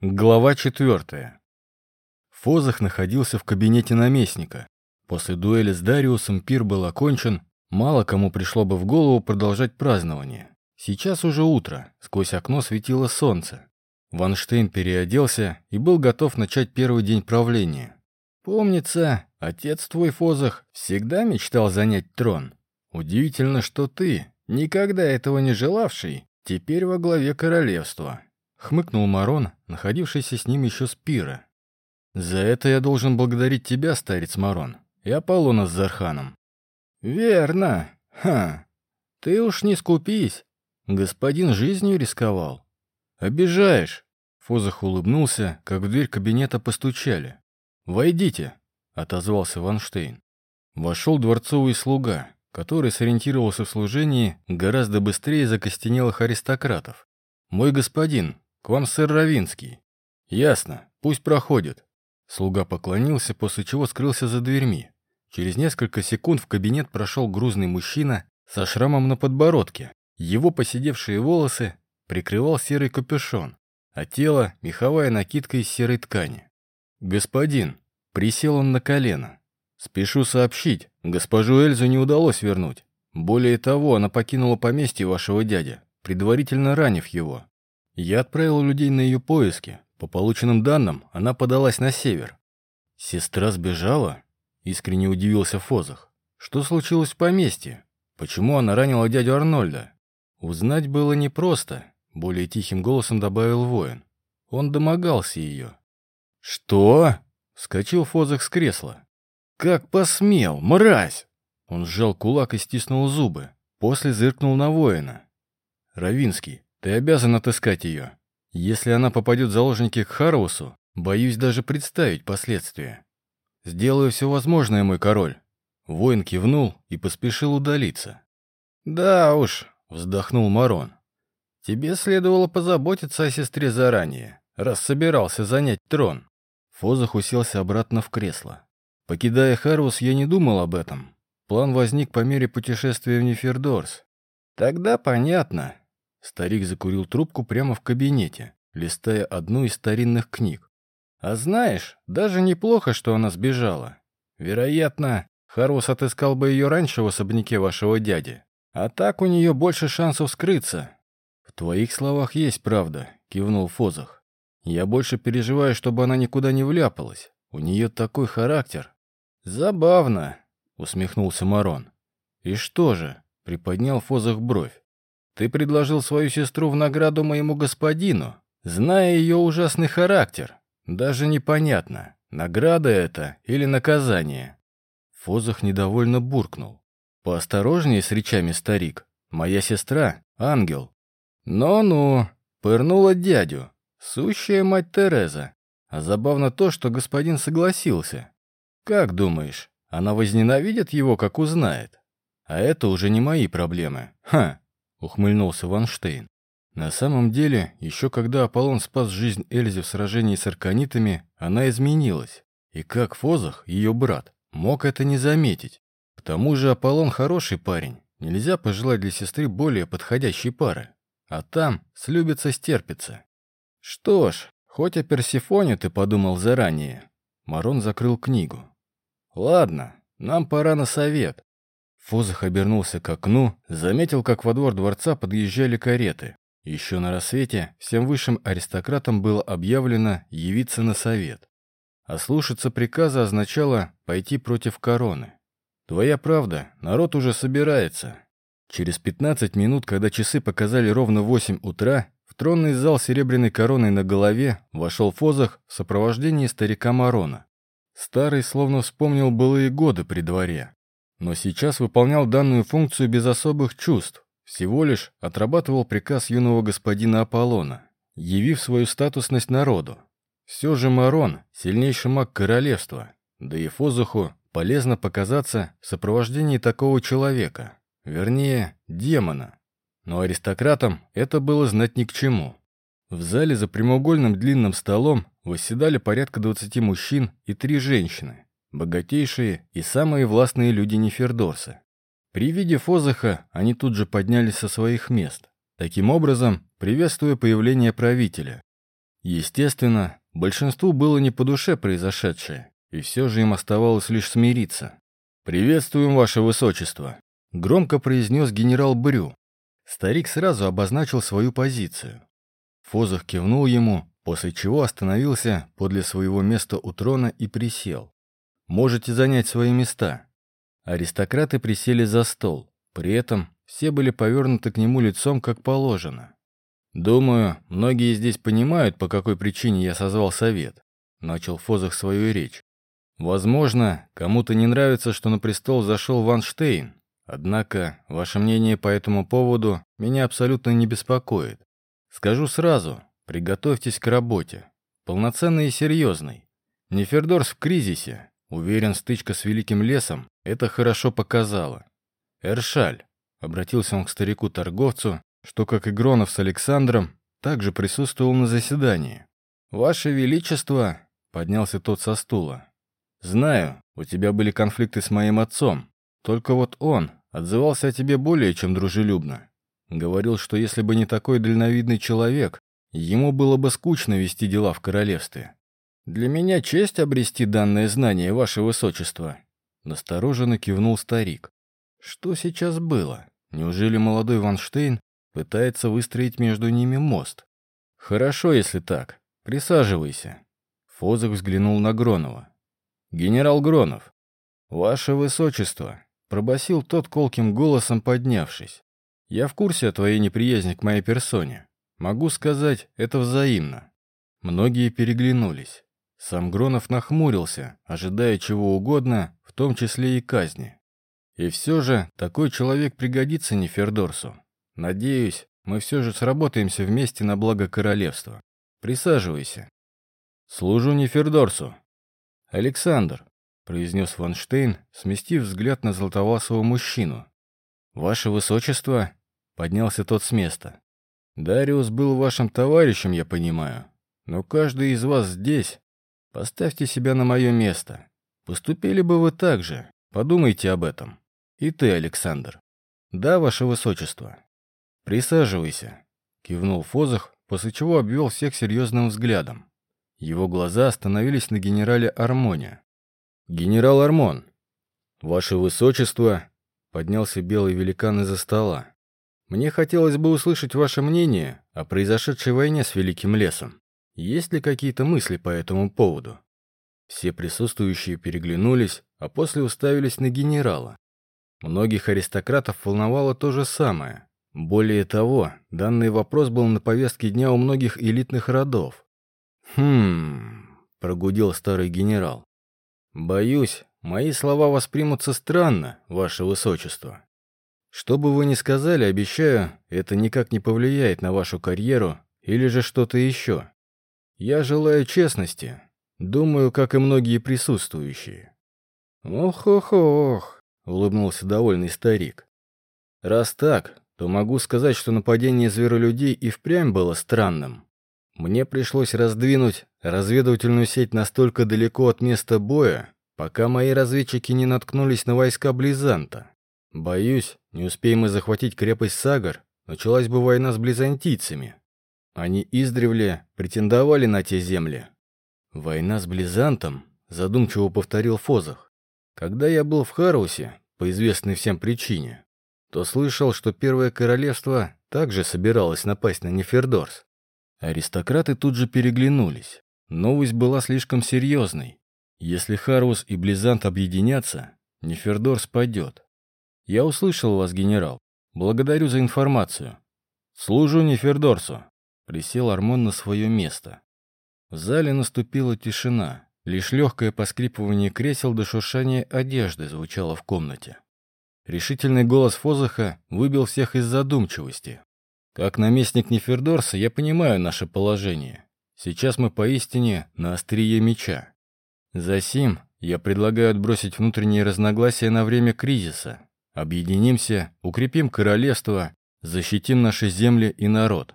Глава четвертая. Фозах находился в кабинете наместника. После дуэли с Дариусом пир был окончен, мало кому пришло бы в голову продолжать празднование. Сейчас уже утро, сквозь окно светило солнце. Ванштейн переоделся и был готов начать первый день правления. «Помнится, отец твой Фозах всегда мечтал занять трон. Удивительно, что ты, никогда этого не желавший, теперь во главе королевства». Хмыкнул Марон, находившийся с ним еще с пира. «За это я должен благодарить тебя, старец Марон, и Аполлона с Зарханом». «Верно. Ха. Ты уж не скупись. Господин жизнью рисковал». «Обижаешь». Фозах улыбнулся, как в дверь кабинета постучали. «Войдите», — отозвался Ванштейн. Вошел дворцовый слуга, который сориентировался в служении гораздо быстрее закостенелых аристократов. «Мой господин, «К вам сэр Равинский». «Ясно. Пусть проходит». Слуга поклонился, после чего скрылся за дверьми. Через несколько секунд в кабинет прошел грузный мужчина со шрамом на подбородке. Его поседевшие волосы прикрывал серый капюшон, а тело — меховая накидка из серой ткани. «Господин», — присел он на колено, — «спешу сообщить, госпожу Эльзу не удалось вернуть. Более того, она покинула поместье вашего дяди, предварительно ранив его. Я отправил людей на ее поиски. По полученным данным, она подалась на север. Сестра сбежала? Искренне удивился Фозах. Что случилось в поместье? Почему она ранила дядю Арнольда? Узнать было непросто, более тихим голосом добавил воин. Он домогался ее. «Что?» — вскочил Фозах с кресла. «Как посмел, мразь!» Он сжал кулак и стиснул зубы. После зыркнул на воина. «Равинский, ты обязан отыскать ее. Если она попадет в заложники к Хароусу, боюсь даже представить последствия. Сделаю все возможное, мой король». Воин кивнул и поспешил удалиться. «Да уж», — вздохнул Марон. «Тебе следовало позаботиться о сестре заранее, раз собирался занять трон». Фозах уселся обратно в кресло. Покидая Харус, я не думал об этом. План возник по мере путешествия в Нефердорс. «Тогда понятно. Старик закурил трубку прямо в кабинете, листая одну из старинных книг. «А знаешь, даже неплохо, что она сбежала. Вероятно, Харус отыскал бы ее раньше в особняке вашего дяди. А так у нее больше шансов скрыться». «В твоих словах есть правда», — кивнул Фозах. «Я больше переживаю, чтобы она никуда не вляпалась. У нее такой характер». «Забавно», — усмехнулся Марон. «И что же?» — приподнял Фозах бровь. Ты предложил свою сестру в награду моему господину, зная ее ужасный характер. Даже непонятно, награда это или наказание. Фозах недовольно буркнул. «Поосторожнее с речами, старик. Моя сестра — ангел». «Ну-ну», — пырнула дядю. «Сущая мать Тереза. А забавно то, что господин согласился. Как думаешь, она возненавидит его, как узнает? А это уже не мои проблемы. Ха!» — ухмыльнулся Ванштейн. На самом деле, еще когда Аполлон спас жизнь Эльзе в сражении с арканитами, она изменилась. И как Фозах, ее брат, мог это не заметить? К тому же Аполлон хороший парень. Нельзя пожелать для сестры более подходящей пары. А там слюбится стерпится. Что ж, хоть о Персифоне ты подумал заранее. Марон закрыл книгу. Ладно, нам пора на совет. Фозах обернулся к окну, заметил, как во двор дворца подъезжали кареты. Еще на рассвете всем высшим аристократам было объявлено явиться на совет. А слушаться приказа означало пойти против короны. Твоя правда, народ уже собирается. Через 15 минут, когда часы показали ровно 8 утра, в тронный зал серебряной короной на голове вошел Фозах в сопровождении старика Марона. Старый словно вспомнил былые годы при дворе но сейчас выполнял данную функцию без особых чувств, всего лишь отрабатывал приказ юного господина Аполлона, явив свою статусность народу. Все же Марон – сильнейший маг королевства, да и Фозуху полезно показаться в сопровождении такого человека, вернее, демона. Но аристократам это было знать ни к чему. В зале за прямоугольным длинным столом восседали порядка 20 мужчин и три женщины богатейшие и самые властные люди Нефердорса. При виде Фозаха они тут же поднялись со своих мест, таким образом приветствуя появление правителя. Естественно, большинству было не по душе произошедшее, и все же им оставалось лишь смириться. «Приветствуем, ваше высочество», — громко произнес генерал Брю. Старик сразу обозначил свою позицию. Фозах кивнул ему, после чего остановился подле своего места у трона и присел. «Можете занять свои места». Аристократы присели за стол, при этом все были повернуты к нему лицом, как положено. «Думаю, многие здесь понимают, по какой причине я созвал совет», — начал Фозах свою речь. «Возможно, кому-то не нравится, что на престол зашел Ванштейн, однако ваше мнение по этому поводу меня абсолютно не беспокоит. Скажу сразу, приготовьтесь к работе. Полноценной и серьезной. Нефердорс в кризисе. Уверен, стычка с Великим Лесом это хорошо показала. Эршаль, обратился он к старику-торговцу, что, как и Гронов с Александром, также присутствовал на заседании. «Ваше Величество!» — поднялся тот со стула. «Знаю, у тебя были конфликты с моим отцом. Только вот он отзывался о тебе более чем дружелюбно. Говорил, что если бы не такой дальновидный человек, ему было бы скучно вести дела в королевстве. Для меня честь обрести данное знание, ваше высочество. Настороженно кивнул старик. Что сейчас было? Неужели молодой Ванштейн пытается выстроить между ними мост? Хорошо, если так. Присаживайся. Фозак взглянул на Гронова. Генерал Гронов. Ваше высочество, пробасил тот колким голосом, поднявшись. Я в курсе о твоей неприязни к моей персоне. Могу сказать, это взаимно. Многие переглянулись. Сам Гронов нахмурился, ожидая чего угодно, в том числе и казни. И все же такой человек пригодится Нефердорсу. Надеюсь, мы все же сработаемся вместе на благо королевства. Присаживайся. Служу Нефердорсу. Александр, произнес Ванштейн, сместив взгляд на золотовласого мужчину. Ваше высочество, Поднялся тот с места. «Дариус был вашим товарищем, я понимаю. Но каждый из вас здесь. Поставьте себя на мое место. Поступили бы вы так же. Подумайте об этом. И ты, Александр. Да, ваше высочество. Присаживайся», — кивнул Фозах, после чего обвел всех серьезным взглядом. Его глаза остановились на генерале Армоне. «Генерал Армон, ваше высочество», — поднялся белый великан из-за стола. Мне хотелось бы услышать ваше мнение о произошедшей войне с Великим Лесом. Есть ли какие-то мысли по этому поводу?» Все присутствующие переглянулись, а после уставились на генерала. Многих аристократов волновало то же самое. Более того, данный вопрос был на повестке дня у многих элитных родов. «Хм...» — прогудел старый генерал. «Боюсь, мои слова воспримутся странно, ваше высочество. Что бы вы ни сказали, обещаю, это никак не повлияет на вашу карьеру или же что-то еще. Я желаю честности. Думаю, как и многие присутствующие. «Ох-ох-ох», — улыбнулся довольный старик. «Раз так, то могу сказать, что нападение зверолюдей и впрямь было странным. Мне пришлось раздвинуть разведывательную сеть настолько далеко от места боя, пока мои разведчики не наткнулись на войска Близанта. Боюсь, не успеем мы захватить крепость Сагар, началась бы война с близантийцами. Они издревле претендовали на те земли. Война с Близантом, задумчиво повторил Фозах. Когда я был в Харусе, по известной всем причине, то слышал, что Первое Королевство также собиралось напасть на Нефердорс. Аристократы тут же переглянулись. Новость была слишком серьезной. Если Харус и Близант объединятся, Нефердорс пойдет. «Я услышал вас, генерал. Благодарю за информацию. Служу Нефердорсу». Присел Армон на свое место. В зале наступила тишина. Лишь легкое поскрипывание кресел до шуршания одежды звучало в комнате. Решительный голос Фозаха выбил всех из задумчивости. «Как наместник Нефердорса я понимаю наше положение. Сейчас мы поистине на острие меча. Засим я предлагаю отбросить внутренние разногласия на время кризиса Объединимся, укрепим королевство, защитим наши земли и народ.